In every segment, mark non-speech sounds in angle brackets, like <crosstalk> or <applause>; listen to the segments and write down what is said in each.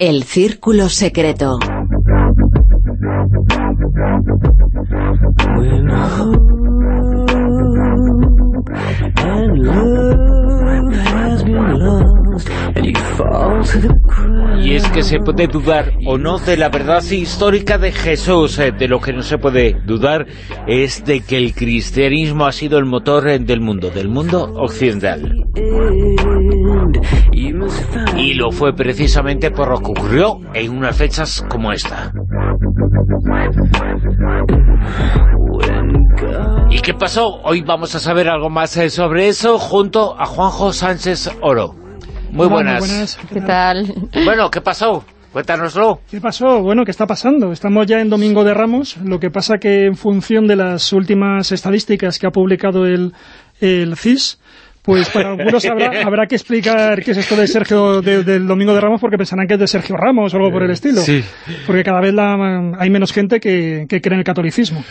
El Círculo Secreto. Y es que se puede dudar o no de la verdad histórica de Jesús. Eh, de lo que no se puede dudar es de que el cristianismo ha sido el motor eh, del mundo, del mundo occidental. Lo fue precisamente por lo que ocurrió en unas fechas como esta. ¿Y qué pasó? Hoy vamos a saber algo más eh, sobre eso junto a Juanjo Sánchez Oro. Muy buenas. ¿Qué tal? Bueno, ¿qué pasó? Cuéntanoslo. ¿Qué pasó? Bueno, ¿qué está pasando? Estamos ya en Domingo de Ramos, lo que pasa que en función de las últimas estadísticas que ha publicado el, el CIS, pues para algunos habrá, <laughs> habrá que explicar qué es esto de Sergio del Domingo de Ramos porque pensarán que es de Sergio Ramos o algo por el estilo. Sí. Porque cada vez la, hay menos gente que, que cree en el catolicismo.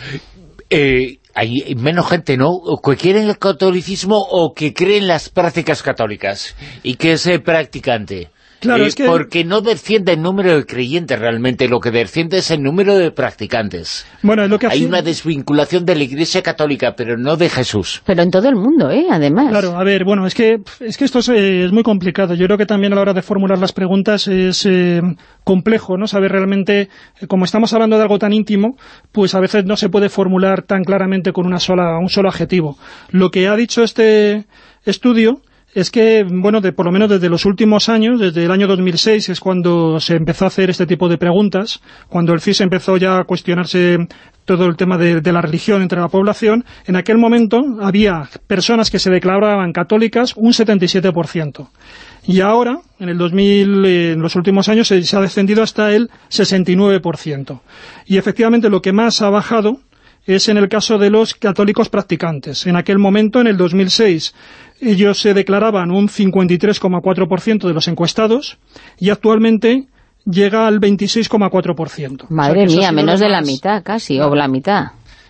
Eh, hay menos gente, ¿no? Que quiere el catolicismo o que cree en las prácticas católicas y que es eh, practicante. Claro, Eh, es que- Porque no desciende el número de creyentes realmente, lo que desciende es el número de practicantes. Bueno, es lo que Hay una desvinculación de la Iglesia Católica, pero no de Jesús. Pero en todo el mundo, ¿eh? Además. Claro, a ver, bueno, es que es que esto es, eh, es muy complicado. Yo creo que también a la hora de formular las preguntas es eh, complejo, ¿no? Saber realmente, eh, como estamos hablando de algo tan íntimo, pues a veces no se puede formular tan claramente con una sola, un solo adjetivo. Lo que ha dicho este estudio es que, bueno, de, por lo menos desde los últimos años, desde el año 2006 es cuando se empezó a hacer este tipo de preguntas, cuando el CIS empezó ya a cuestionarse todo el tema de, la religión entre la población, en aquel momento había personas que se declaraban católicas un 77%. Y ahora, en el 2000, eh, en los últimos años, se, se ha descendido hasta el 69%. Y efectivamente lo que más ha bajado es en el caso de los católicos practicantes. En aquel momento, en el 2006, ellos se declaraban un 53,4% de los encuestados y actualmente llega al 26,4%. Madre O sea, mía, menos de la mitad casi, o la mitad.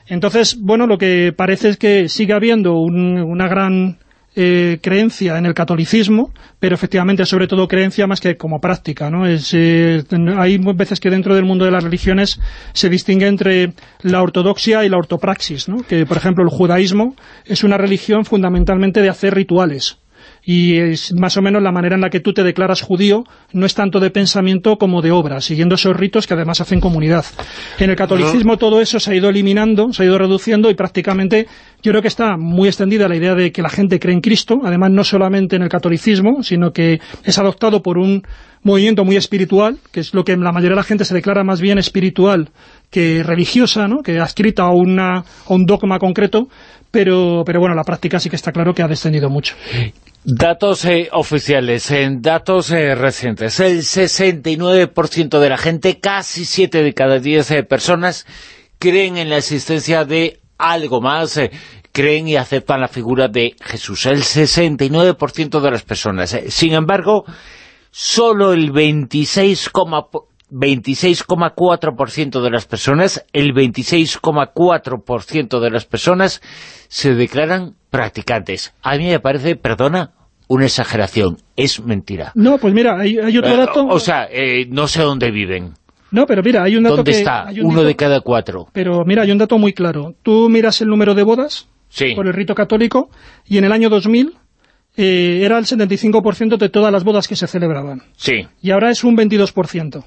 Entonces, bueno, lo que parece es que sigue habiendo un- una gran eh, creencia en el catolicismo, pero efectivamente sobre todo creencia más que como práctica, ¿no? Es, eh, hay veces que dentro del mundo de las religiones se distingue entre la ortodoxia y la ortopraxis, ¿no? Que, por ejemplo, el judaísmo es una religión fundamentalmente de hacer rituales, y es más o menos la manera en la que tú te declaras judío no es tanto de pensamiento como de obra, siguiendo esos ritos que además hacen comunidad. En el catolicismo todo eso se ha ido eliminando, se ha ido reduciendo y prácticamente yo creo que está muy extendida la idea de que la gente cree en Cristo, además no solamente en el catolicismo, sino que es adoptado por un movimiento muy espiritual, que es lo que la mayoría de la gente se declara más bien espiritual que religiosa, ¿no? que adscrita a, una, a un dogma concreto, pero, pero bueno, la práctica sí que está claro que ha descendido mucho. Datos eh, oficiales, en datos eh, recientes, el 69% de la gente, casi 7 de cada 10 eh, personas, creen en la existencia de algo más, eh, creen y aceptan la figura de Jesús, el 69% de las personas. Eh, Sin embargo, solo el 26, 26,4% de las personas, el 26,4% de las personas se declaran practicantes. A mí me parece, perdona, una exageración, es mentira. No, pues mira, hay, hay otro dato... O sea, eh, no sé dónde viven. No, pero mira, hay un dato ¿Dónde que... está? hay un Uno dato- de cada cuatro. Pero mira, hay un dato muy claro. Tú miras el número de bodas Sí. por el rito católico y en el año 2000 eh, era el 75% de todas las bodas que se celebraban. Sí. Y ahora es un 22%.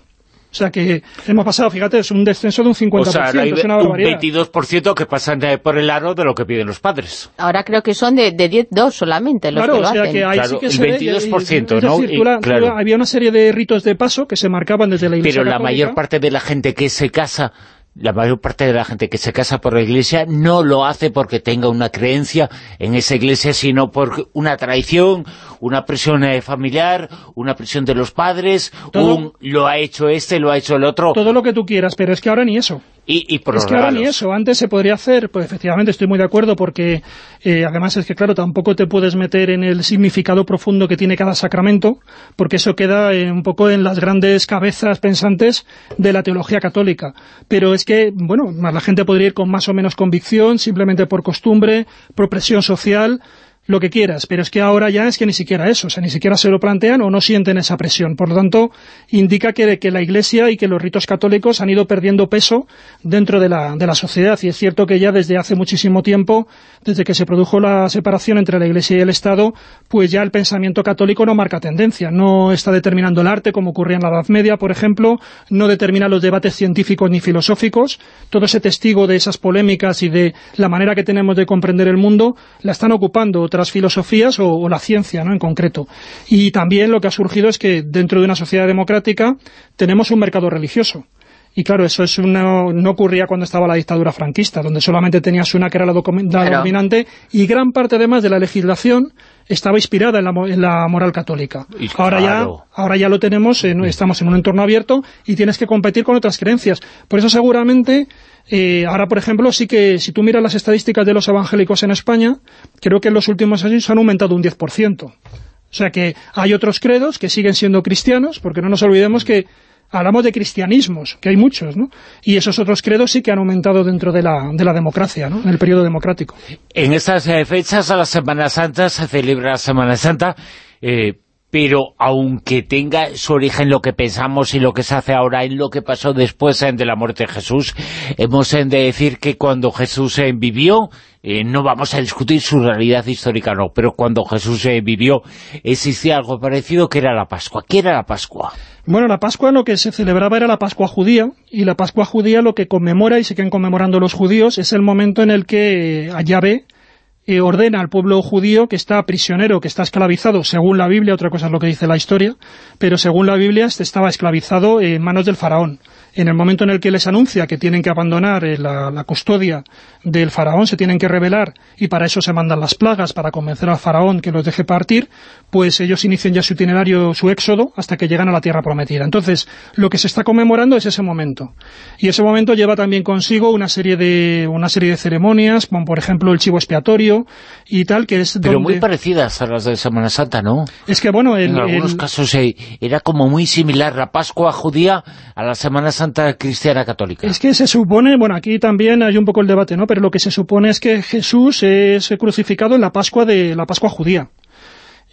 O sea que hemos pasado, fíjate, es un descenso de un 50%, O sea, hay es una un barbaridad. 22% que pasan por el aro de lo que piden los padres. Ahora creo que son de, de 10, 2 solamente los Claro, que lo o sea hacen. que ahí Claro, sí que el se ve, 22%, es ¿no? decir, Y, la- claro. la- había una serie de ritos de paso que se marcaban desde la Iglesia Pero la católica. mayor parte de la gente que se casa, la mayor parte de la gente que se casa por la iglesia no lo hace porque tenga una creencia en esa iglesia, sino por una tradición, una presión eh, familiar, una presión de los padres, Todo- un lo ha hecho este, lo ha hecho el otro, Todo lo que tú quieras, pero es que ahora ni eso. Y, y por es que ahora ni eso, antes se podría hacer, pues efectivamente estoy muy de acuerdo porque eh, además es que claro, tampoco te puedes meter en el significado profundo que tiene cada sacramento, porque eso queda eh, un poco en las grandes cabezas pensantes de la teología católica. Pero es que, bueno, más la gente podría ir con más o menos convicción, simplemente por costumbre, por presión social, lo que quieras, pero es que ahora ya es que ni siquiera eso, o sea, ni siquiera se lo plantean o no sienten esa presión. Por lo tanto, indica que, que la Iglesia y que los ritos católicos han ido perdiendo peso dentro de la, de la sociedad, y es cierto que ya desde hace muchísimo tiempo, desde que se produjo la separación entre la Iglesia y el Estado, pues ya el pensamiento católico no marca tendencia, no está determinando el arte, como ocurría en la Edad Media, por ejemplo, no determina los debates científicos ni filosóficos, todo ese testigo de esas polémicas y de la manera que tenemos de comprender el mundo, la están ocupando otras filosofías o, la ciencia ¿no? en concreto. Y también lo que ha surgido es que dentro de una sociedad democrática tenemos un mercado religioso. Y claro, eso es no ocurría cuando estaba la dictadura franquista, donde solamente tenías una que era la, dominante, y gran parte además de la legislación estaba inspirada en la, moral católica. ahora, ya, ahora ya lo tenemos, estamos en un entorno abierto y tienes que competir con otras creencias. Por eso seguramente eh, ahora, por ejemplo, sí que si tú miras las estadísticas de los evangélicos en España, creo que en los últimos años han aumentado un 10%. O sea que hay otros credos que siguen siendo cristianos, porque no nos olvidemos que hablamos de cristianismos, que hay muchos, ¿no? Y esos otros credos sí que han aumentado dentro de la, de la democracia, ¿no? En el periodo democrático. En estas eh, fechas, a la Semana Santa, se celebra la Semana Santa, eh, pero aunque tenga su origen lo que pensamos y lo que se hace ahora en lo que pasó después eh, de la muerte de Jesús, hemos de decir que cuando Jesús eh, vivió, eh, no vamos a discutir su realidad histórica, no, pero cuando Jesús vivió existía algo parecido que era la Pascua. ¿Qué era la Pascua? Bueno, la Pascua lo que se celebraba era la Pascua judía, y la Pascua judía lo que conmemora y siguen conmemorando los judíos es el momento en el que Yahvé eh, ordena al pueblo judío que está prisionero, que está esclavizado, según la Biblia, otra cosa es lo que dice la historia, pero según la Biblia este estaba esclavizado en manos del faraón en el momento en el que les anuncia que tienen que abandonar eh, la, custodia del faraón, se tienen que rebelar y para eso se mandan las plagas para convencer al faraón que los deje partir, pues ellos inician ya su itinerario, su éxodo, hasta que llegan a la tierra prometida. Entonces, lo que se está conmemorando es ese momento. Y ese momento lleva también consigo una serie de una serie de ceremonias, como por ejemplo el chivo expiatorio y tal, que es Pero muy parecidas a las de Semana Santa, ¿no? Es que, bueno... en algunos casos eh, era como muy similar la Pascua judía a la Semana Santa Santa Cristiana Católica. Es que se supone, bueno, aquí también hay un poco el debate, ¿no? Pero lo que se supone es que Jesús es crucificado en la Pascua de la Pascua judía.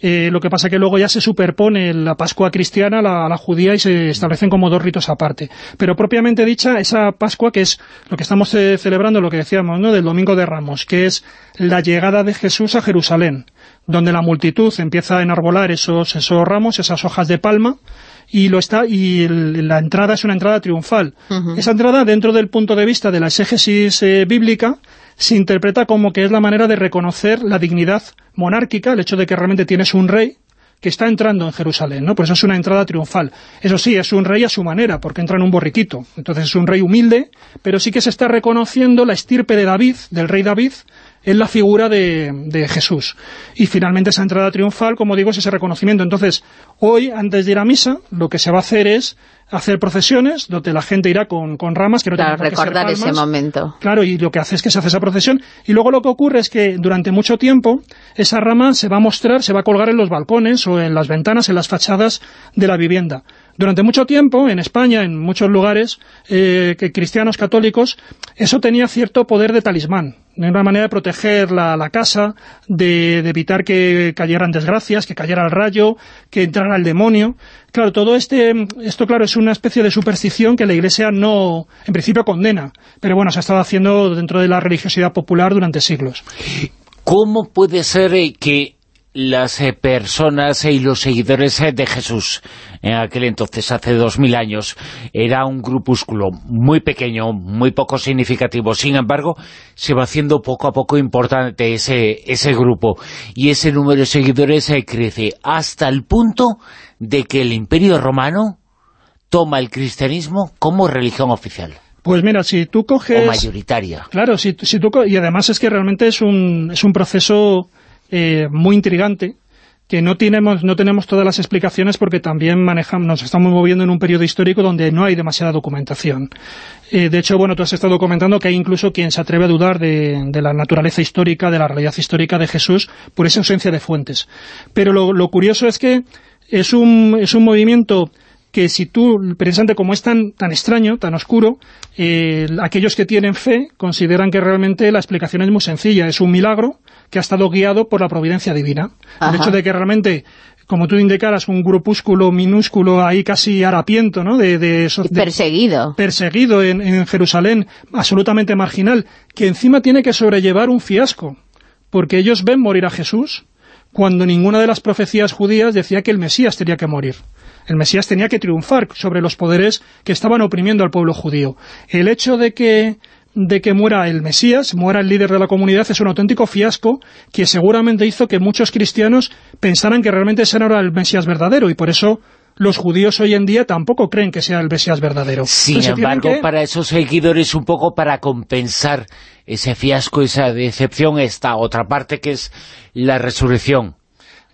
Eh, lo que pasa que luego ya se superpone la Pascua cristiana a la, judía y se establecen como dos ritos aparte. Pero propiamente dicha, esa Pascua, que es lo que estamos eh, celebrando, lo que decíamos, ¿no? del Domingo de Ramos, que es la llegada de Jesús a Jerusalén, donde la multitud empieza a enarbolar esos, esos ramos, esas hojas de palma, y lo está y la entrada es una entrada triunfal. Esa entrada, dentro del punto de vista de la exégesis eh, bíblica, se interpreta como que es la manera de reconocer la dignidad monárquica, el hecho de que realmente tienes un rey que está entrando en Jerusalén, ¿no? Por eso es una entrada triunfal. Eso sí, es un rey a su manera, porque entra en un borriquito. Entonces es un rey humilde, pero sí que se está reconociendo la estirpe de David, del rey David, en la figura de, de, Jesús. Y finalmente esa entrada triunfal, como digo, es ese reconocimiento. Entonces, hoy, antes de ir a misa, lo que se va a hacer es hacer procesiones, donde la gente irá con, con ramas, que no claro, recordar ese momento. Claro, y lo que hace es que se hace esa procesión. Y luego lo que ocurre es que durante mucho tiempo esa rama se va a mostrar, se va a colgar en los balcones o en las ventanas, en las fachadas de la vivienda. Durante mucho tiempo, en España, en muchos lugares eh, que cristianos católicos, eso tenía cierto poder de talismán, de una manera de proteger la, casa, de, evitar que cayeran desgracias, que cayera el rayo, que entrara el demonio. Claro, todo este, esto claro es una especie de superstición que la Iglesia no, en principio condena, pero bueno, se ha estado haciendo dentro de la religiosidad popular durante siglos. ¿Cómo puede ser eh, que las eh, personas y los seguidores eh, de Jesús en aquel entonces, hace dos mil años, era un grupúsculo muy pequeño, muy poco significativo. Sin embargo, se va haciendo poco a poco importante ese, ese grupo y ese número de seguidores eh, crece hasta el punto de que el Imperio Romano toma el cristianismo como religión oficial. Pues mira, si tú coges... O mayoritaria. Claro, si, si tú y además es que realmente es un, es un proceso eh, muy intrigante, que no tenemos, no tenemos todas las explicaciones porque también manejamos, nos estamos moviendo en un periodo histórico donde no hay demasiada documentación. Eh, de hecho, bueno, tú has estado comentando que hay incluso quien se atreve a dudar de, la naturaleza histórica, de la realidad histórica de Jesús, por esa ausencia de fuentes. Pero lo, lo curioso es que es un, es un movimiento que si tú, precisamente como es tan, tan extraño, tan oscuro, eh, aquellos que tienen fe consideran que realmente la explicación es muy sencilla, es un milagro que ha estado guiado por la providencia divina. El hecho de que realmente como tú indicaras, un grupúsculo minúsculo ahí casi harapiento, ¿no? De, de, perseguido. Perseguido en, en, Jerusalén, absolutamente marginal, que encima tiene que sobrellevar un fiasco, porque ellos ven morir a Jesús cuando ninguna de las profecías judías decía que el Mesías tenía que morir. El Mesías tenía que triunfar sobre los poderes que estaban oprimiendo al pueblo judío. El hecho de que de que muera el Mesías, muera el líder de la comunidad, es un auténtico fiasco que seguramente hizo que muchos cristianos pensaran que realmente ese no era el Mesías verdadero y por eso los judíos hoy en día tampoco creen que sea el Mesías verdadero. Sin embargo, para esos seguidores, un poco para compensar ese fiasco, esa decepción, esta otra parte que es la resurrección.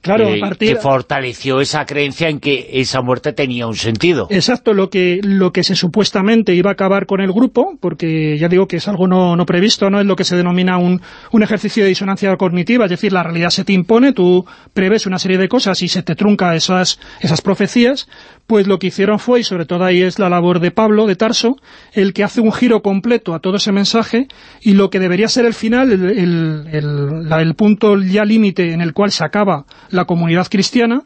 Claro, que fortaleció esa creencia en que esa muerte tenía un sentido. Exacto, lo que, lo que se supuestamente iba a acabar con el grupo, porque ya digo que es algo no, no previsto, no es lo que se denomina un, un ejercicio de disonancia cognitiva, es decir, la realidad se te impone, tú preves una serie de cosas y se te trunca esas, esas profecías, pues lo que hicieron fue, y sobre todo ahí es la labor de Pablo, de Tarso, el que hace un giro completo a todo ese mensaje, y lo que debería ser el final, el, el, el punto ya límite en el cual se acaba la comunidad cristiana,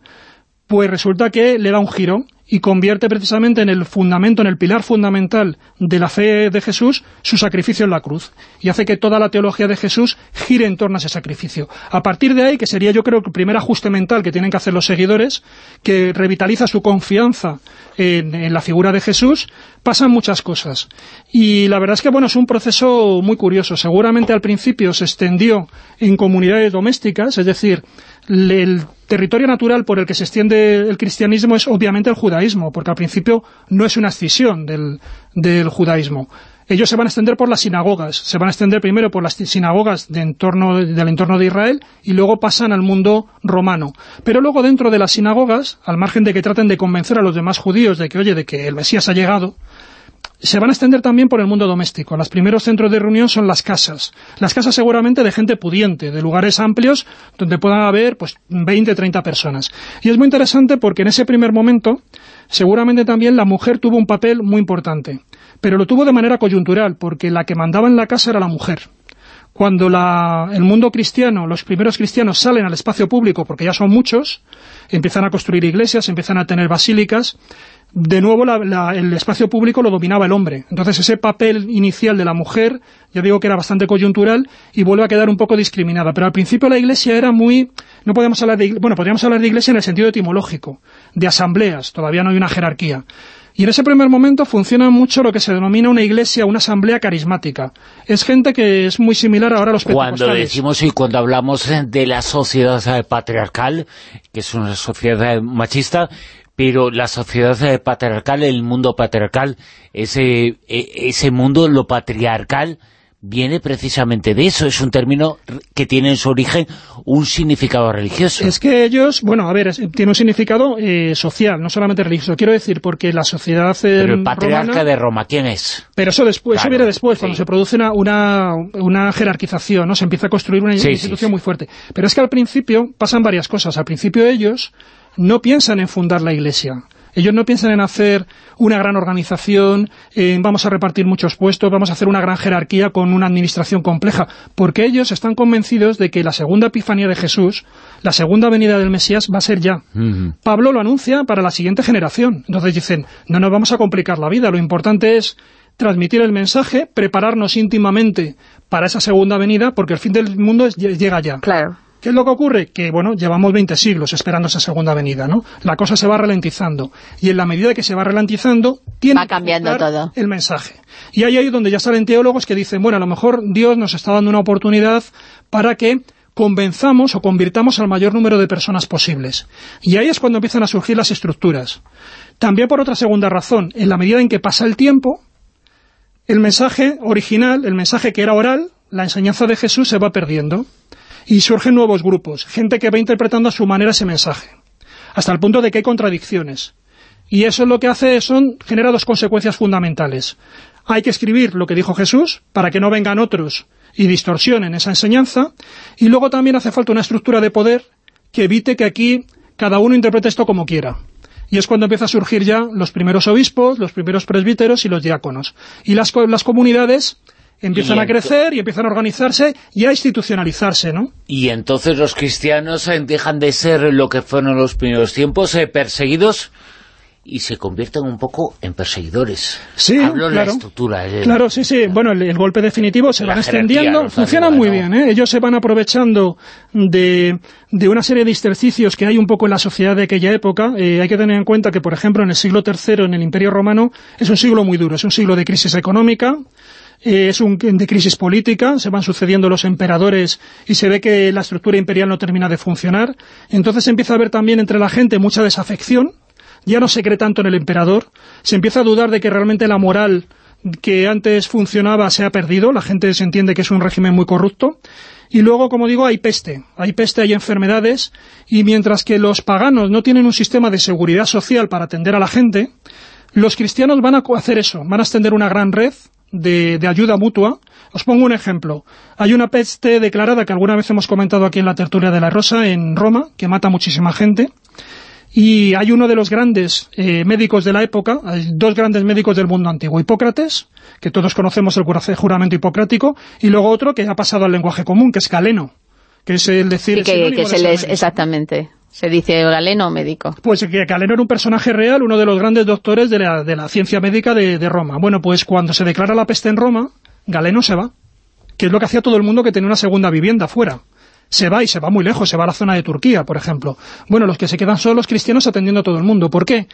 pues resulta que le da un giro y convierte precisamente en el fundamento, en el pilar fundamental de la fe de Jesús, su sacrificio en la cruz. Y hace que toda la teología de Jesús gire en torno a ese sacrificio. A partir de ahí, que sería yo creo el primer ajuste mental que tienen que hacer los seguidores, que revitaliza su confianza en, la figura de Jesús, pasan muchas cosas. Y la verdad es que bueno es un proceso muy curioso. Seguramente al principio se extendió en comunidades domésticas, es decir, el territorio natural por el que se extiende el cristianismo es obviamente el judaísmo, porque al principio no es una escisión del, judaísmo. Ellos se van a extender por las sinagogas, se van a extender primero por las sinagogas entorno, del entorno de Israel y luego pasan al mundo romano. Pero luego dentro de las sinagogas, al margen de que traten de convencer a los demás judíos de que, oye, de que el Mesías ha llegado, se van a extender también por el mundo doméstico. Los primeros centros de reunión son las casas. Las casas seguramente de gente pudiente, de lugares amplios donde puedan haber pues 20, 30 personas. Y es muy interesante porque en ese primer momento seguramente también la mujer tuvo un papel muy importante. Pero lo tuvo de manera coyuntural porque la que mandaba en la casa era la mujer. Cuando la, el mundo cristiano, los primeros cristianos salen al espacio público, porque ya son muchos, empiezan a construir iglesias, empiezan a tener basílicas, de nuevo el espacio público lo dominaba el hombre. Entonces ese papel inicial de la mujer, ya digo que era bastante coyuntural y vuelve a quedar un poco discriminada. Pero al principio la iglesia era muy... no podemos hablar de... bueno, podríamos hablar de iglesia en el sentido etimológico, de asambleas, todavía no hay una jerarquía. Y en ese primer momento funciona mucho lo que se denomina una iglesia, una asamblea carismática. Es gente que es muy similar ahora a los pentecostales. Cuando decimos y cuando hablamos de la sociedad patriarcal, que es una sociedad machista, pero la sociedad patriarcal, el mundo patriarcal, ese, e, ese mundo, lo patriarcal, viene precisamente de eso, es un término que tiene en su origen un significado religioso. Es que ellos, bueno, a ver, tiene un significado eh, social, no solamente religioso, quiero decir, porque la sociedad eh, Pero el patriarca de Roma, ¿quién es? Pero eso después, eso viene después, cuando se produce una, una, una, jerarquización, ¿no? Se empieza a construir una institución muy fuerte. Pero es que al principio pasan varias cosas, al principio ellos no piensan en fundar la Iglesia. Ellos no piensan en hacer una gran organización, vamos a repartir muchos puestos, vamos a hacer una gran jerarquía con una administración compleja, porque ellos están convencidos de que la segunda epifanía de Jesús, la segunda venida del Mesías, va a ser ya. Pablo lo anuncia para la siguiente generación. Entonces dicen, no nos vamos a complicar la vida, lo importante es transmitir el mensaje, prepararnos íntimamente para esa segunda venida, porque el fin del mundo llega ya. Claro. ¿Qué es lo que ocurre? Que, bueno, llevamos 20 siglos esperando esa segunda venida, ¿no? La cosa se va ralentizando. Y en la medida que se va ralentizando, tiene cambiando todo. el mensaje. Y ahí es donde ya salen teólogos que dicen, bueno, a lo mejor Dios nos está dando una oportunidad para que convenzamos o convirtamos al mayor número de personas posibles. Y ahí es cuando empiezan a surgir las estructuras. También por otra segunda razón, en la medida en que pasa el tiempo, el mensaje original, el mensaje que era oral, la enseñanza de Jesús se va perdiendo y surgen nuevos grupos, gente que va interpretando a su manera ese mensaje, hasta el punto de que hay contradicciones. Y eso es lo que hace son genera dos consecuencias fundamentales. Hay que escribir lo que dijo Jesús, para que no vengan otros y distorsionen esa enseñanza, y luego también hace falta una estructura de poder que evite que aquí cada uno interprete esto como quiera. Y es cuando empieza a surgir ya los primeros obispos, los primeros presbíteros y los diáconos. Y las, las comunidades empiezan a crecer y empiezan a organizarse y a institucionalizarse, ¿no? Y entonces los cristianos eh, dejan de ser lo que fueron los primeros tiempos, eh, perseguidos y se convierten un poco en perseguidores. Sí, Hablo claro. la estructura. eh, Claro, sí, sí. Bueno, el, el golpe definitivo se van extendiendo. Funciona muy ¿no? bien, ¿eh? Ellos se van aprovechando de, de una serie de estercicios que hay un poco en la sociedad de aquella época. Eh, hay que tener en cuenta que, por ejemplo, en el siglo III, en el Imperio Romano, es un siglo muy duro. Es un siglo de crisis económica, eh, es un de crisis política, se van sucediendo los emperadores y se ve que la estructura imperial no termina de funcionar. Entonces empieza a haber también entre la gente mucha desafección, ya no se cree tanto en el emperador, se empieza a dudar de que realmente la moral que antes funcionaba se ha perdido, la gente se entiende que es un régimen muy corrupto, y luego, como digo, hay peste, hay peste, hay enfermedades, y mientras que los paganos no tienen un sistema de seguridad social para atender a la gente, los cristianos van a hacer eso, van a extender una gran red de, de ayuda mutua. Os pongo un ejemplo. Hay una peste declarada que alguna vez hemos comentado aquí en la tertulia de la Rosa, en Roma, que mata muchísima gente, y hay uno de los grandes eh, médicos de la época, hay dos grandes médicos del mundo antiguo, Hipócrates, que todos conocemos el juramento hipocrático, y luego otro que ha pasado al lenguaje común, que es Galeno, que es el decir... Sí, que, que se les, exactamente. Se dice galeno o médico. Pues que Galeno era un personaje real, uno de los grandes doctores de la, de la ciencia médica de, de Roma. Bueno, pues cuando se declara la peste en Roma, Galeno se va, que es lo que hacía todo el mundo que tenía una segunda vivienda fuera. Se va y se va muy lejos, se va a la zona de Turquía, por ejemplo. Bueno, los que se quedan son los cristianos atendiendo a todo el mundo. ¿Por qué?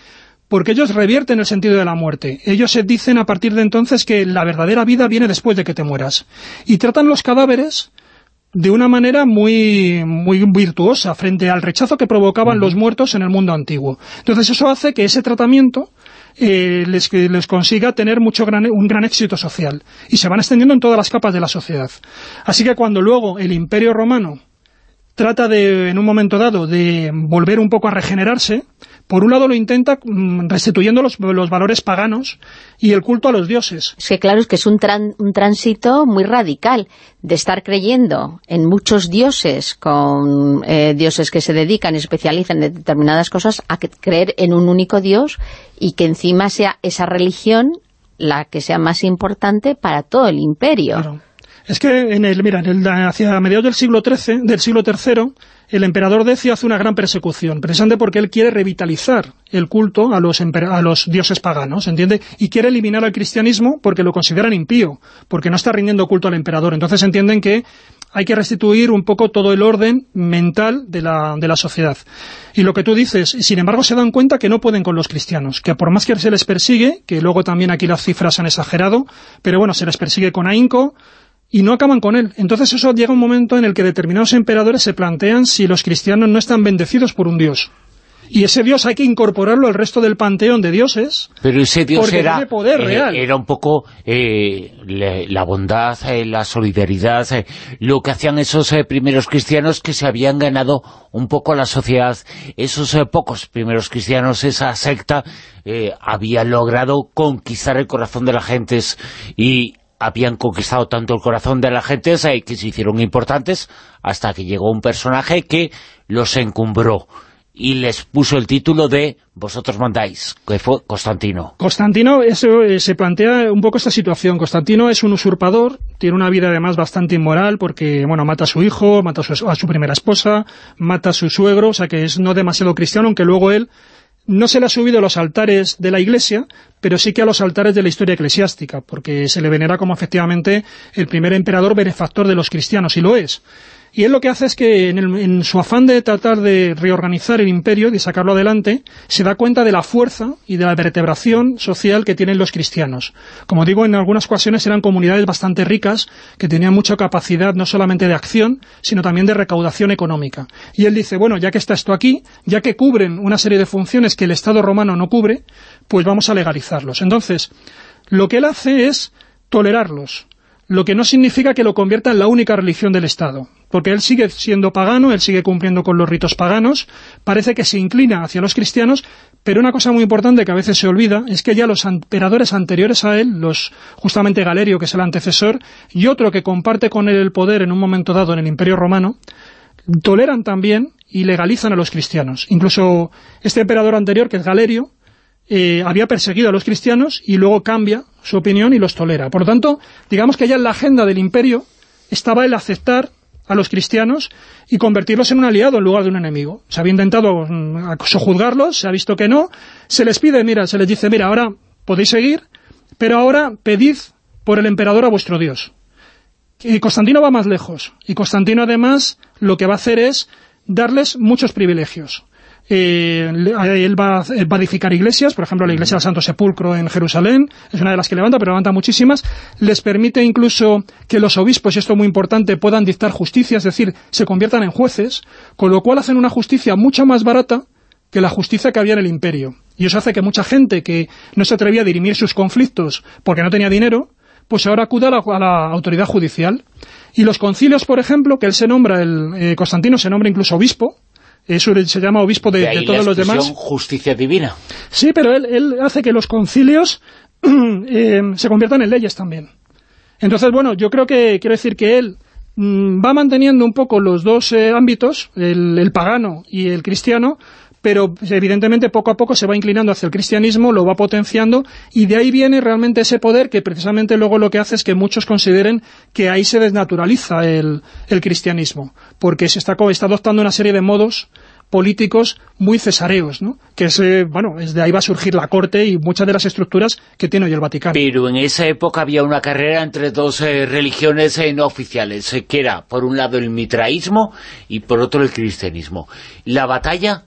Porque ellos revierten el sentido de la muerte. Ellos se dicen a partir de entonces que la verdadera vida viene después de que te mueras. Y tratan los cadáveres de una manera muy, muy virtuosa frente al rechazo que provocaban los muertos en el mundo antiguo. Entonces eso hace que ese tratamiento eh, les, les consiga tener mucho gran, un gran éxito social. Y se van extendiendo en todas las capas de la sociedad. Así que cuando luego el Imperio Romano trata de, en un momento dado, de volver un poco a regenerarse, por un lado lo intenta mm, restituyendo los, los valores paganos y el culto a los dioses. Es que claro, es que es un, tran- un tránsito muy radical de estar creyendo en muchos dioses, con eh, dioses que se dedican y especializan en determinadas cosas, a que- creer en un único dios y que encima sea esa religión la que sea más importante para todo el imperio. Claro. Es que en el, mira, en el- hacia mediados del siglo XIII, del siglo III, el emperador Decio hace una gran persecución, precisamente porque él quiere revitalizar el culto a los, a los dioses paganos, ¿entiende? Y quiere eliminar al cristianismo porque lo consideran impío, porque no está rindiendo culto al emperador. Entonces entienden que hay que restituir un poco todo el orden mental de la, de la sociedad. Y lo que tú dices, sin embargo se dan cuenta que no pueden con los cristianos, que por más que se les persigue, que luego también aquí las cifras han exagerado, pero bueno, se les persigue con ahínco, y no acaban con él. Entonces eso llega un momento en el que determinados emperadores se plantean si los cristianos no están bendecidos por un dios. Y ese dios hay que incorporarlo al resto del panteón de dioses. Pero ese Dios Porque era, tiene poder eh, real. era un poco eh, la bondad, eh, la solidaridad, eh, lo que hacían esos primeros cristianos que se habían ganado un poco la sociedad. Esos pocos primeros cristianos, esa secta, había logrado conquistar el corazón de la gente y habían conquistado tanto el corazón de la gente que se hicieron importantes hasta que llegó un personaje que los encumbró y les puso el título de Vosotros mandáis, que fue Constantino. Constantino eso, eh, se plantea un poco esta situación. Constantino es un usurpador, tiene una vida además bastante inmoral porque bueno mata a su hijo, mata a su, a su primera esposa, mata a su suegro, o sea que es no demasiado cristiano, aunque luego él no se le ha subido a los altares de la iglesia, pero sí que a los altares de la historia eclesiástica, porque se le venera como efectivamente el primer emperador benefactor de los cristianos, y lo es. Y él lo que hace es que en, su afán de tratar de reorganizar el imperio, de sacarlo adelante, se da cuenta de la fuerza y de la vertebración social que tienen los cristianos. Como digo, en algunas ocasiones eran comunidades bastante ricas, que tenían mucha capacidad no solamente de acción, sino también de recaudación económica. Y él dice, bueno, ya que está esto aquí, ya que cubren una serie de funciones que el Estado romano no cubre, pues vamos a legalizarlos. Entonces, lo que él hace es tolerarlos, lo que no significa que lo convierta en la única religión del Estado, porque él sigue siendo pagano, él sigue cumpliendo con los ritos paganos, parece que se inclina hacia los cristianos, pero una cosa muy importante que a veces se olvida es que ya los emperadores anteriores a él, los justamente Galerio, que es el antecesor, y otro que comparte con él el poder en un momento dado en el Imperio Romano, toleran también y legalizan a los cristianos. Incluso este emperador anterior, que es Galerio, eh, había perseguido a los cristianos y luego cambia su opinión y los tolera. Por lo tanto, digamos que ya en la agenda del imperio estaba el aceptar a los cristianos y convertirlos en un aliado en lugar de un enemigo. Se había intentado mm, sojuzgarlos, se ha visto que no, se les pide, mira, se les dice, mira, ahora podéis seguir, pero ahora pedid por el emperador a vuestro Dios. Y Constantino va más lejos, y Constantino además lo que va a hacer es darles muchos privilegios. Eh, él, va, a edificar iglesias, por ejemplo la iglesia del Santo Sepulcro en Jerusalén, es una de las que levanta, pero levanta muchísimas, les permite incluso que los obispos, y esto es muy importante, puedan dictar justicia, es decir, se conviertan en jueces, con lo cual hacen una justicia mucho más barata que la justicia que había en el imperio. Y eso hace que mucha gente que no se atrevía a dirimir sus conflictos porque no tenía dinero, pues ahora acuda a la, autoridad judicial. Y los concilios, por ejemplo, que él se nombra, el eh, Constantino se nombra incluso obispo, eso se llama obispo de, todos los demás. justicia divina. Sí, pero él, hace que los concilios <clears throat> eh, se conviertan en leyes también. Entonces, bueno, yo creo que, quiero decir que él mm, va manteniendo un poco los dos eh, ámbitos, el, pagano y el cristiano, pero evidentemente poco a poco se va inclinando hacia el cristianismo, lo va potenciando, y de ahí viene realmente ese poder que precisamente luego lo que hace es que muchos consideren que ahí se desnaturaliza el, cristianismo, porque se está, adoptando una serie de modos políticos muy cesareos, ¿no? que es, bueno, de ahí va a surgir la corte y muchas de las estructuras que tiene hoy el Vaticano. Pero en esa época había una carrera entre dos eh, religiones eh, no oficiales, eh, que era por un lado el mitraísmo y por otro el cristianismo. La batalla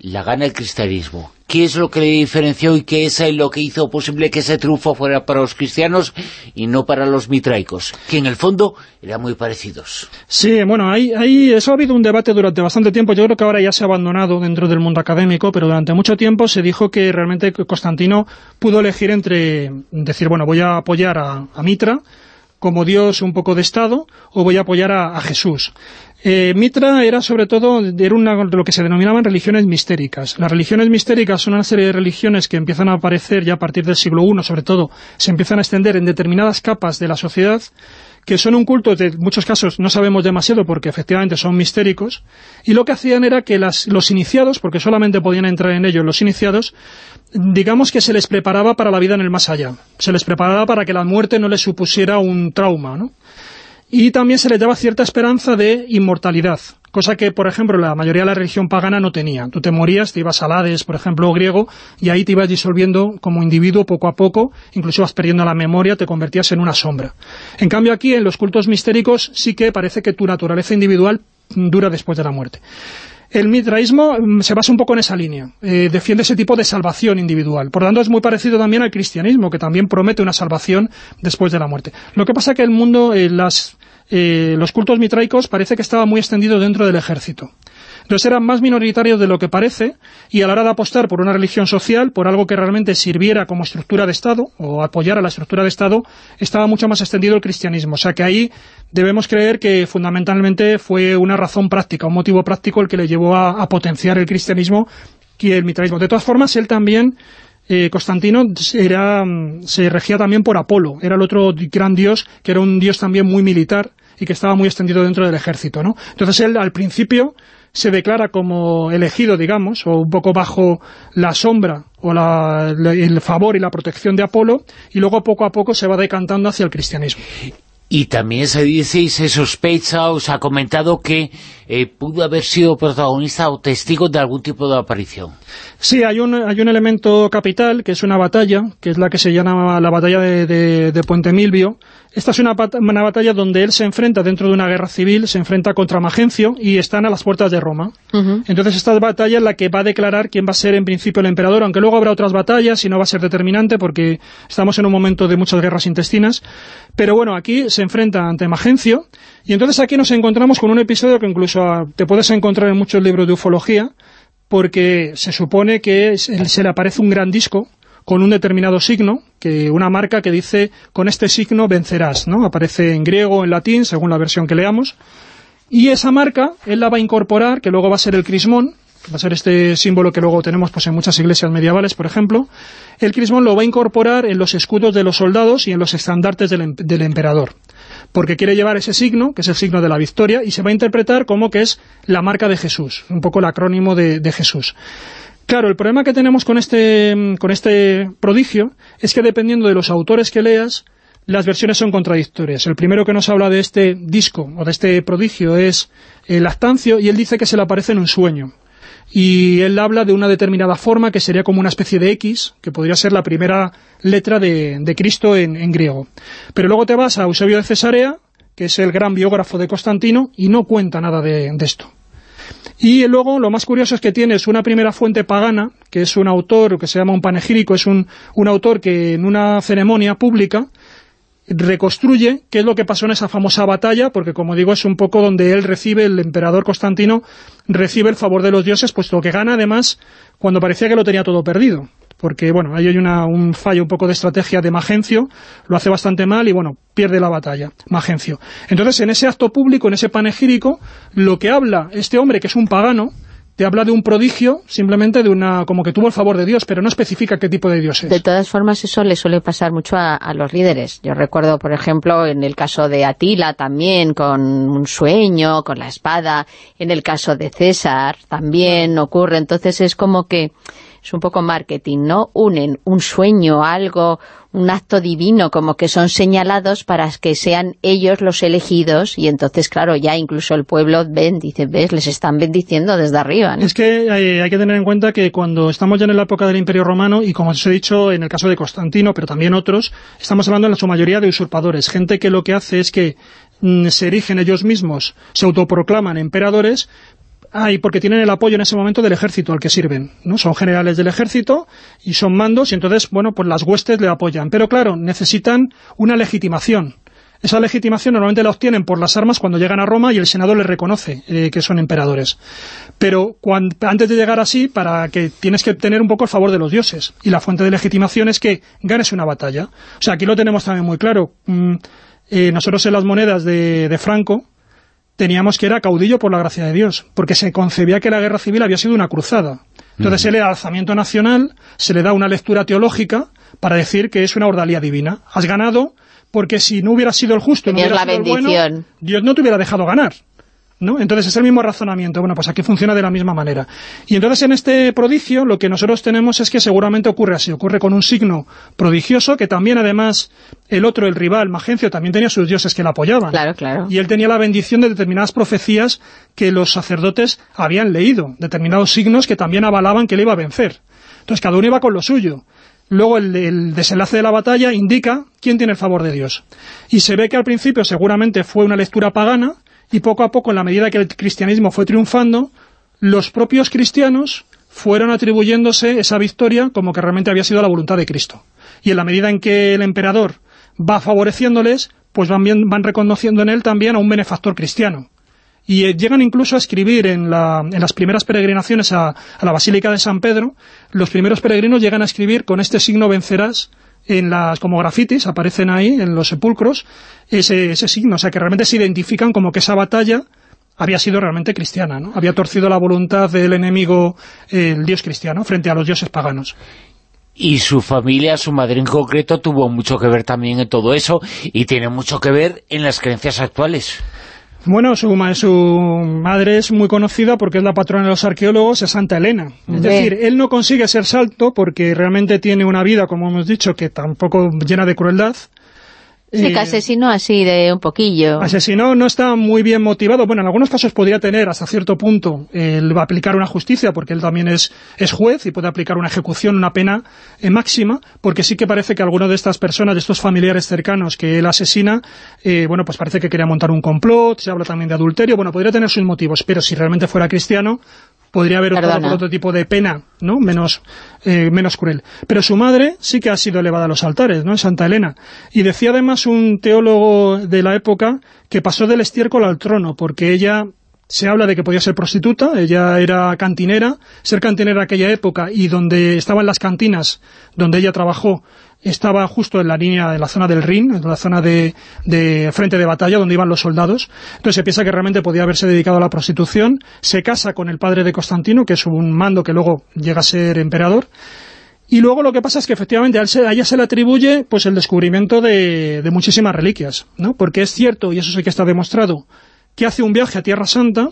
la gana el cristianismo. ¿Qué es lo que le diferenció y qué es lo que hizo posible que ese triunfo fuera para los cristianos y no para los mitraicos? Que en el fondo eran muy parecidos. Sí, bueno, ahí, ahí eso ha habido un debate durante bastante tiempo. Yo creo que ahora ya se ha abandonado dentro del mundo académico, pero durante mucho tiempo se dijo que realmente Constantino pudo elegir entre decir, bueno, voy a apoyar a, Mitra como Dios un poco de Estado, o voy a apoyar a Jesús. Eh, Mitra era sobre todo era una, lo que se denominaban religiones mistéricas. Las religiones mistéricas son una serie de religiones que empiezan a aparecer ya a partir del siglo I, sobre todo, se empiezan a extender en determinadas capas de la sociedad, que son un culto, de muchos casos no sabemos demasiado porque efectivamente son mistéricos, y lo que hacían era que los iniciados, porque solamente podían entrar en ellos los iniciados, digamos que se les preparaba para la vida en el más allá, se les preparaba para que la muerte no les supusiera un trauma, ¿no? Y también se le daba cierta esperanza de inmortalidad, cosa que, por ejemplo, la mayoría de la religión pagana no tenía. Tú te morías, te ibas a Hades, por ejemplo, griego, y ahí te ibas disolviendo como individuo poco a poco, incluso vas perdiendo la memoria, te convertías en una sombra. En cambio aquí, en los cultos mistéricos, sí que parece que tu naturaleza individual dura después de la muerte. El mitraísmo mm, se basa un poco en esa línea, eh, defiende ese tipo de salvación individual. Por lo tanto, es muy parecido también al cristianismo, que también promete una salvación después de la muerte. Lo que pasa es que el mundo, eh, las eh, los cultos mitraicos parece que estaba muy extendido dentro del ejército. Entonces eran más minoritarios de lo que parece, y a la hora de apostar por una religión social, por algo que realmente sirviera como estructura de Estado, o apoyara la estructura de Estado, estaba mucho más extendido el cristianismo. O sea que ahí debemos creer que fundamentalmente fue una razón práctica, un motivo práctico el que le llevó a, potenciar el cristianismo y el mitraísmo. De todas formas, él también eh, Constantino era, se regía también por Apolo, era el otro gran dios, que era un dios también muy militar, y que estaba muy extendido dentro del ejército, ¿no? Entonces él al principio se declara como elegido, digamos, o un poco bajo la sombra o el favor y la protección de Apolo, y luego poco a poco se va decantando hacia el cristianismo. Y también se dice y se sospecha o se ha comentado que eh, pudo haber sido protagonista o testigo de algún tipo de aparición. Sí, hay un, hay un elemento capital, que es una batalla, que es la que se llama la batalla de, de Puente Milvio, esta es una, batalla donde él se enfrenta dentro de una guerra civil, se enfrenta contra Magencio y están a las puertas de Roma. Entonces esta batalla es la que va a declarar quién va a ser en principio el emperador, aunque luego habrá otras batallas y no va a ser determinante porque estamos en un momento de muchas guerras intestinas. Pero bueno, aquí se enfrenta ante Magencio y entonces aquí nos encontramos con un episodio que incluso ah, te puedes encontrar en muchos libros de ufología porque se supone que se le aparece un gran disco con un determinado signo, que una marca que dice, con este signo vencerás, ¿no? Aparece en griego en latín, según la versión que leamos, y esa marca él la va a incorporar, que luego va a ser el crismón, va a ser este símbolo que luego tenemos pues en muchas iglesias medievales, por ejemplo, el crismón lo va a incorporar en los escudos de los soldados y en los estandartes del, del emperador. porque quiere llevar ese signo, que es el signo de la victoria, y se va a interpretar como que es la marca de Jesús, un poco el acrónimo de, de Jesús. Claro, el problema que tenemos con este, con este prodigio es que dependiendo de los autores que leas, las versiones son contradictorias. El primero que nos habla de este disco o de este prodigio es el Lactancio y él dice que se le aparece en un sueño. Y él habla de una determinada forma que sería como una especie de X, que podría ser la primera letra de, Cristo en, griego. Pero luego te vas a Eusebio de Cesarea, que es el gran biógrafo de Constantino, y no cuenta nada de esto. Y luego lo más curioso es que tienes una primera fuente pagana, que es un autor que se llama un panegírico, es un, un autor que en una ceremonia pública reconstruye qué es lo que pasó en esa famosa batalla, porque como digo es un poco donde él recibe, el emperador Constantino, recibe el favor de los dioses, puesto que gana además cuando parecía que lo tenía todo perdido porque bueno, ahí hay un fallo un poco de estrategia de Magencio, lo hace bastante mal y bueno, pierde la batalla, Magencio. Entonces, en ese acto público, en ese panegírico, lo que habla este hombre, que es un pagano, te habla de un prodigio, simplemente de una como que tuvo el favor de Dios, pero no especifica qué tipo de Dios es. De todas formas, eso le suele pasar mucho a, los líderes. Yo recuerdo, por ejemplo, en el caso de Atila también, con un sueño, con la espada. En el caso de César también ocurre. Entonces es como que es un poco marketing, ¿no? Unen un sueño, algo, un acto divino, como que son señalados para que sean ellos los elegidos, y entonces, claro, ya incluso el pueblo ven, dice, ves, les están bendiciendo desde arriba, Es que hay, que tener en cuenta que cuando estamos ya en la época del Imperio Romano, y como os he dicho, en el caso de Constantino, pero también otros, estamos hablando en su mayoría de usurpadores, gente que lo que hace es que mm, se erigen ellos mismos, se autoproclaman emperadores, Ah, y porque tienen el apoyo en ese momento del ejército al que sirven, ¿no? Son generales del ejército y son mandos y entonces, bueno, pues las huestes le apoyan. Pero claro, necesitan una legitimación. Esa legitimación normalmente la obtienen por las armas cuando llegan a Roma y el Senado les reconoce eh, que son emperadores. Pero antes de llegar así, para que tienes que tener un poco el favor de los dioses. Y la fuente de legitimación es que ganes una batalla. O sea, aquí lo tenemos también muy claro. Mm, eh, nosotros en las monedas de Franco, teníamos que era caudillo por la gracia de Dios, porque se concebía que la guerra civil había sido una cruzada. Entonces se le da alzamiento nacional, se le da una lectura teológica para decir que es una ordalía divina. Has ganado porque si no hubiera sido el justo, no hubiera sido el bueno, Dios no te hubiera dejado ganar. ¿No? Entonces es el mismo razonamiento. Bueno, pues aquí funciona de la misma manera. Y entonces en este prodigio lo que nosotros tenemos es que seguramente ocurre así. Ocurre con un signo prodigioso que también además el otro, el rival, Magencio, también tenía sus dioses que le apoyaban. Claro, claro. Y él tenía la bendición de determinadas profecías que los sacerdotes habían leído. Determinados signos que también avalaban que le iba a vencer. Entonces cada uno iba con lo suyo. Luego el, el, desenlace de la batalla indica quién tiene el favor de Dios. Y se ve que al principio seguramente fue una lectura pagana, y poco a poco, en la medida que el cristianismo fue triunfando, los propios cristianos fueron atribuyéndose esa victoria como que realmente había sido la voluntad de Cristo. Y en la medida en que el emperador va favoreciéndoles, pues van, van reconociendo en él también a un benefactor cristiano. Y eh, llegan incluso a escribir en, las primeras peregrinaciones a, a, la Basílica de San Pedro, los primeros peregrinos llegan a escribir con este signo vencerás en las como grafitis, aparecen ahí en los sepulcros, ese, ese signo, o sea que realmente se identifican como que esa batalla había sido realmente cristiana, ¿no? Había torcido la voluntad del enemigo, el dios cristiano, frente a los dioses paganos. Y su familia, su madre en concreto, tuvo mucho que ver también en todo eso, y tiene mucho que ver en las creencias actuales. Bueno, su, su, madre es muy conocida porque es la patrona de los arqueólogos, es Santa Elena. Es decir, él no consigue ser salto porque realmente tiene una vida, como hemos dicho, que tampoco llena de crueldad, Sí, que asesinó así de un poquillo. Asesinó, no está muy bien motivado. Bueno, en algunos casos podría tener hasta cierto punto el aplicar una justicia, porque él también es, es juez y puede aplicar una ejecución, una pena eh, máxima, porque sí que parece que alguno de estas personas, de estos familiares cercanos que él asesina, eh, bueno, pues parece que quería montar un complot, se habla también de adulterio, bueno, podría tener sus motivos, pero si realmente fuera cristiano, podría haber otro, tipo de pena, ¿no? Menos, eh, menos cruel. Pero su madre sí que ha sido elevada a los altares, ¿no? En Santa Elena. Y decía además un teólogo de la época que pasó del estiércol al trono, porque ella se habla de que podía ser prostituta, ella era cantinera, ser cantinera aquella época y donde estaban las cantinas donde ella trabajó estaba justo en la línea, en la zona del Rin, en la zona de, frente de batalla donde iban los soldados. Entonces se piensa que realmente podía haberse dedicado a la prostitución. Se casa con el padre de Constantino, que es un mando que luego llega a ser emperador. Y luego lo que pasa es que efectivamente a ella se le atribuye pues el descubrimiento de, muchísimas reliquias, ¿no? Porque es cierto, y eso sí que está demostrado, que hace un viaje a Tierra Santa,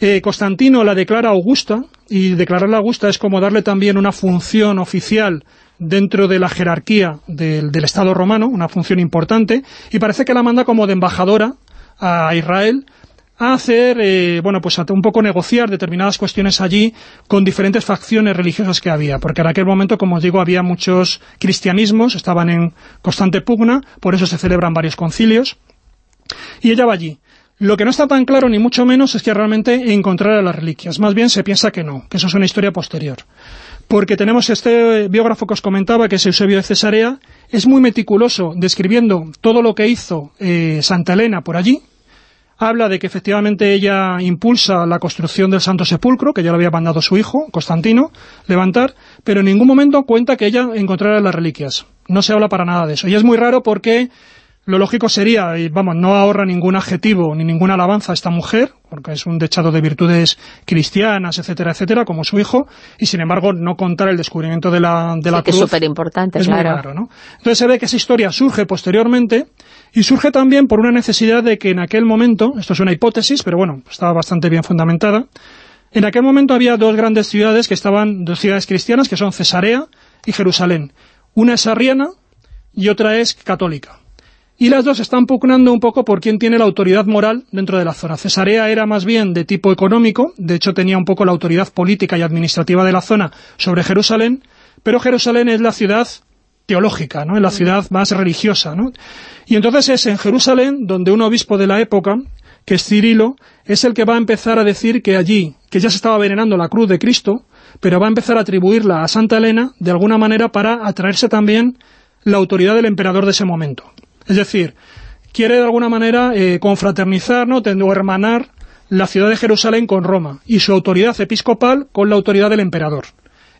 eh, Constantino la declara Augusta, y declararla Augusta es como darle también una función oficial dentro de la jerarquía del, Estado romano, una función importante, y parece que la manda como de embajadora a Israel a hacer, eh, bueno, pues a un poco negociar determinadas cuestiones allí con diferentes facciones religiosas que había, porque en aquel momento, como os digo, había muchos cristianismos, estaban en constante pugna, por eso se celebran varios concilios, y ella va allí. Lo que no está tan claro, ni mucho menos, es que realmente encontrara las reliquias. Más bien se piensa que no, que eso es una historia posterior. Porque tenemos este biógrafo que os comentaba, que es Eusebio de Cesarea, es muy meticuloso describiendo todo lo que hizo eh, Santa Elena por allí, habla de que efectivamente ella impulsa la construcción del Santo Sepulcro, que ya lo había mandado su hijo, Constantino, levantar, pero en ningún momento cuenta que ella encontrara las reliquias. No se habla para nada de eso. Y es muy raro porque lo lógico sería, y vamos, no ahorra ningún adjetivo ni ninguna alabanza a esta mujer, porque es un dechado de virtudes cristianas, etcétera, etcétera, como su hijo, y sin embargo no contar el descubrimiento de la, de la cruz. es súper importante, es muy raro, ¿no? Entonces se ve que esa historia surge posteriormente, y surge también por una necesidad de que en aquel momento, esto es una hipótesis, pero bueno, estaba bastante bien fundamentada, en aquel momento había dos grandes ciudades que estaban, dos ciudades cristianas, que son Cesarea y Jerusalén. Una es arriana y otra es católica y las dos están pugnando un poco por quién tiene la autoridad moral dentro de la zona. Cesarea era más bien de tipo económico, de hecho tenía un poco la autoridad política y administrativa de la zona sobre Jerusalén, pero Jerusalén es la ciudad teológica, ¿no? es la ciudad más religiosa. ¿no? Y entonces es en Jerusalén donde un obispo de la época, que es Cirilo, es el que va a empezar a decir que allí, que ya se estaba venerando la cruz de Cristo, pero va a empezar a atribuirla a Santa Elena de alguna manera para atraerse también la autoridad del emperador de ese momento. Es decir, quiere de alguna manera eh, confraternizar ¿no? o hermanar la ciudad de Jerusalén con Roma y su autoridad episcopal con la autoridad del emperador.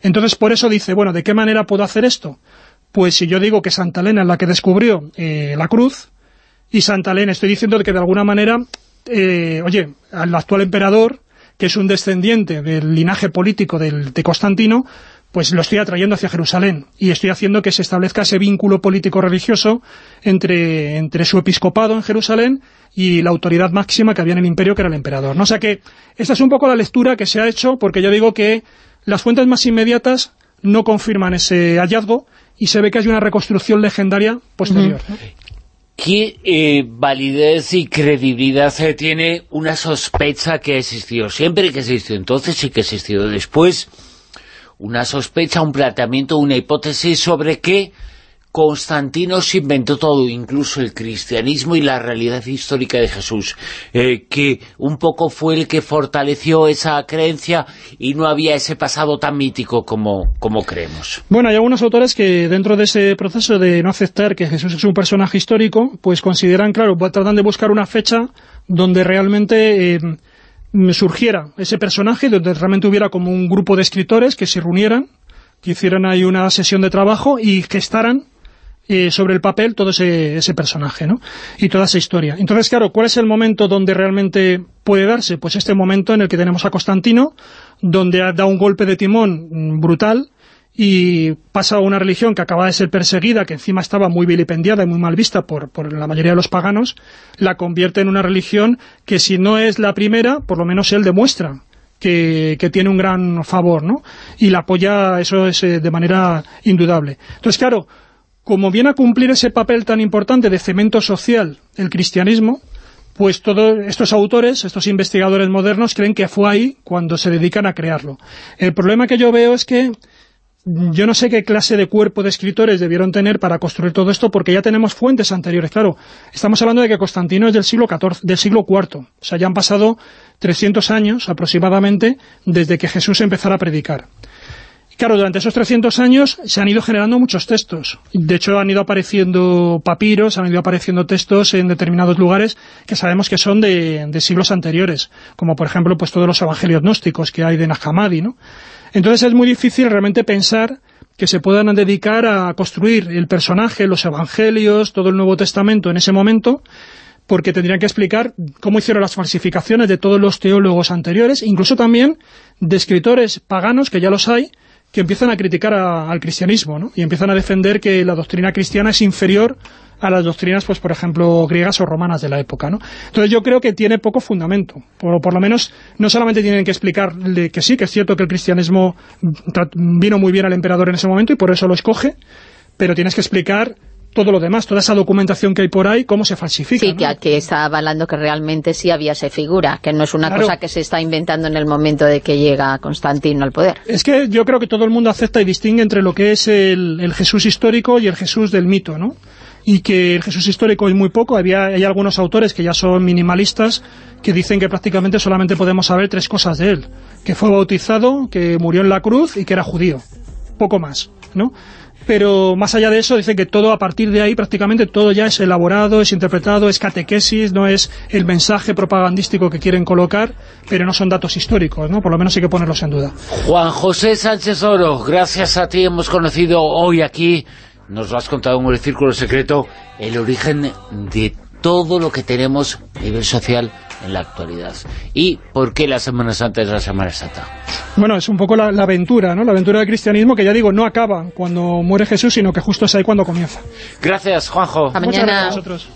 Entonces por eso dice, bueno, ¿de qué manera puedo hacer esto? Pues si yo digo que Santa Elena es la que descubrió eh, la cruz, y Santa Elena estoy diciendo que de alguna manera, eh, oye, al actual emperador, que es un descendiente del linaje político de Constantino, pues lo estoy atrayendo hacia Jerusalén y estoy haciendo que se establezca ese vínculo político-religioso entre, entre su episcopado en Jerusalén y la autoridad máxima que había en el imperio, que era el emperador. ¿no? O sea que esta es un poco la lectura que se ha hecho, porque yo digo que las fuentes más inmediatas no confirman ese hallazgo y se ve que hay una reconstrucción legendaria posterior. ¿Qué eh, validez y credibilidad tiene una sospecha que ha existido? Siempre que existió entonces y que ha existido después una sospecha, un planteamiento, una hipótesis sobre que Constantino se inventó todo, incluso el cristianismo y la realidad histórica de Jesús, eh, que un poco fue el que fortaleció esa creencia y no había ese pasado tan mítico como, como creemos. Bueno, hay algunos autores que dentro de ese proceso de no aceptar que Jesús es un personaje histórico, pues consideran, claro, tratan de buscar una fecha donde realmente... Eh, surgiera ese personaje, donde realmente hubiera como un grupo de escritores que se reunieran, que hicieran ahí una sesión de trabajo y gestaran eh, sobre el papel todo ese, ese personaje, ¿no? Y toda esa historia. Entonces, claro, ¿cuál es el momento donde realmente puede darse? Pues este momento en el que tenemos a Constantino, donde da un golpe de timón brutal, y pasa a una religión que acaba de ser perseguida, que encima estaba muy vilipendiada y muy mal vista por, por, la mayoría de los paganos, la convierte en una religión que si no es la primera, por lo menos él demuestra que, que tiene un gran favor, ¿no? Y la apoya, eso es eh, de manera indudable. Entonces, claro, como viene a cumplir ese papel tan importante de cemento social el cristianismo, pues todos estos autores, estos investigadores modernos, creen que fue ahí cuando se dedican a crearlo. El problema que yo veo es que yo no sé qué clase de cuerpo de escritores debieron tener para construir todo esto, porque ya tenemos fuentes anteriores. Claro, estamos hablando de que Constantino es del siglo XIV, del siglo IV. O sea, ya han pasado 300 años aproximadamente desde que Jesús empezara a predicar. Claro, durante esos 300 años se han ido generando muchos textos. De hecho, han ido apareciendo papiros, han ido apareciendo textos en determinados lugares que sabemos que son de, de siglos anteriores, como por ejemplo pues todos los evangelios gnósticos que hay de Nahamadi, ¿no? Entonces es muy difícil realmente pensar que se puedan dedicar a construir el personaje, los evangelios, todo el Nuevo Testamento en ese momento, porque tendrían que explicar cómo hicieron las falsificaciones de todos los teólogos anteriores, incluso también de escritores paganos, que ya los hay, que empiezan a criticar al cristianismo, ¿no? Y empiezan a defender que la doctrina cristiana es inferior a las doctrinas, pues por ejemplo, griegas o romanas de la época, ¿no? Entonces yo creo que tiene poco fundamento, por, por lo menos no solamente tienen que explicarle que sí, que es cierto que el cristianismo vino muy bien al emperador en ese momento y por eso lo escoge, pero tienes que explicar todo lo demás, toda esa documentación que hay por ahí, cómo se falsifica. Sí, que, está avalando que realmente sí había esa figura, que no es una cosa que se está inventando en el momento de que llega Constantino al poder. Es que yo creo que todo el mundo acepta y distingue entre lo que es el, Jesús histórico y el Jesús del mito, ¿no? y que el Jesús histórico es muy poco. Había, hay algunos autores que ya son minimalistas que dicen que prácticamente solamente podemos saber tres cosas de él. Que fue bautizado, que murió en la cruz y que era judío. Poco más, ¿no? Pero más allá de eso dice que todo a partir de ahí prácticamente todo ya es elaborado, es interpretado, es catequesis, no es el mensaje propagandístico que quieren colocar, pero no son datos históricos, ¿no? Por lo menos hay que ponerlos en duda. Juan José Sánchez Oro, gracias a ti hemos conocido hoy aquí, nos lo has contado en el Círculo Secreto, el origen de todo lo que tenemos a nivel social en la actualidad. ¿Y por qué la Semana Santa es la Semana Santa? Bueno, es un poco la, aventura, ¿no? La aventura del cristianismo que ya digo, no acaba cuando muere Jesús, sino que justo es ahí cuando comienza. Gracias, Juanjo. A mañana. Muchas gracias a vosotros.